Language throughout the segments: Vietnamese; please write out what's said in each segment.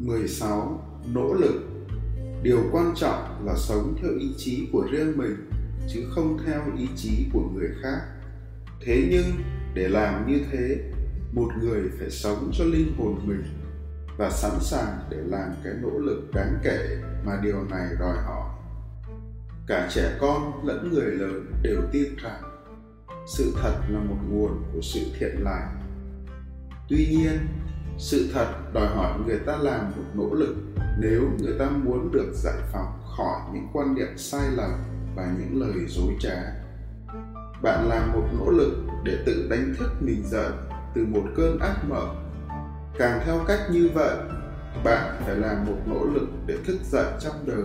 16. Nỗ lực Điều quan trọng là sống theo ý chí của riêng mình chứ không theo ý chí của người khác. Thế nhưng để làm như thế, một người phải sống cho linh hồn mình và sẵn sàng để làm cái nỗ lực đáng kể mà điều này đòi hỏi. Cả trẻ con lẫn người lớn đều tin rằng sự thật là một nguồn của sự thiện lành. Tuy nhiên, sự thật đòi hỏi người ta làm một nỗ lực nếu người ta muốn được giải phóng khỏi những quan niệm sai lầm và những lời dối trá. Bạn làm một nỗ lực để tự đánh thức mình dậy từ một cơn ác mộng. Càng theo cách như vậy, bạn phải làm một nỗ lực để thức dậy trong đời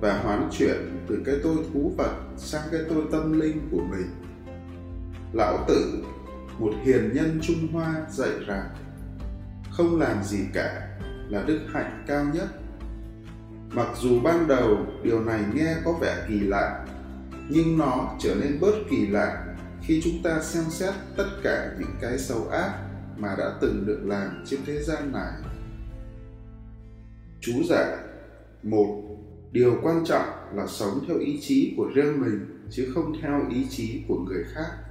và hoán chuyển từ cái tôi thú vật sang cái tôi tâm linh của mình. Lão tử, một hiền nhân trung hoa dạy rằng không làm gì cả là đức hạnh cao nhất. Mặc dù ban đầu điều này nghe có vẻ kỳ lạ, nhưng nó trở nên bớt kỳ lạ khi chúng ta xem xét tất cả những cái xấu ác mà đã từng được làm trên thế gian này. Chú giải một, điều quan trọng là sống theo ý chí của riêng mình chứ không theo ý chí của người khác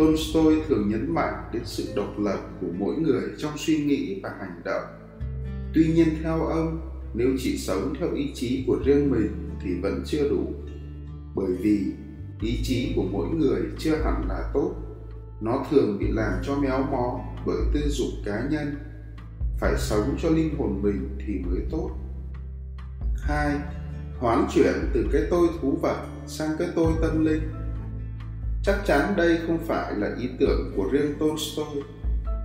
tolstoy thường nhấn mạnh đến sự độc lập của mỗi người trong suy nghĩ và hành động. Tuy nhiên theo ông, nếu chỉ sống theo ý chí của riêng mình thì vẫn chưa đủ. Bởi vì ý chí của mỗi người chưa hẳn là tốt. Nó thường bị làm cho méo mó bởi tư dục cá nhân. Phải sống cho linh hồn mình thì mới tốt. Hai, hoán chuyển từ cái tôi thú vật sang cái tôi tâm linh chắc chắn đây không phải là ý tưởng của riêng tolstoy.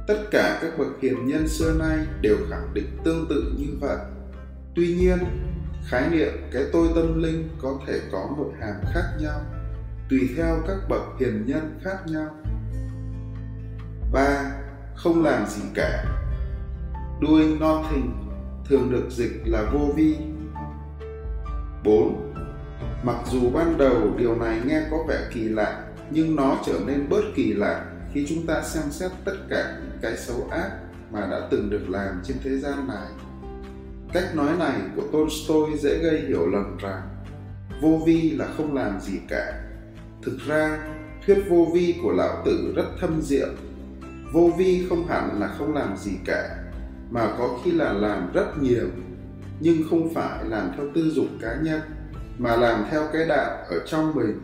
Tất cả các bậc hiền nhân xưa nay đều khẳng định tương tự như vậy. Tuy nhiên khái niệm cái tôi tâm linh có thể có nội hàm khác nhau tùy theo các bậc hiền nhân khác nhau. Ba không làm gì cả. Doing nothing thường được dịch là vô vi. 4. Mặc dù ban đầu điều này nghe có vẻ kỳ lạ, nhưng nó trở nên bớt kỳ lạ khi chúng ta xem xét tất cả những cái xấu ác mà đã từng được làm trên thế gian này. Cách nói này của Tolstoy dễ gây hiểu lầm rằng vô vi là không làm gì cả. Thực ra, thuyết vô vi của lão tử rất thâm diệu. Vô vi không hẳn là không làm gì cả, mà có khi là làm rất nhiều, nhưng không phải làm theo tư dục cá nhân, mà làm theo cái đạo ở trong mình.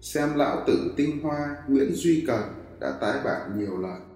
Xem lão tử tinh hoa Nguyễn Duy Cần đã tái bản nhiều lần.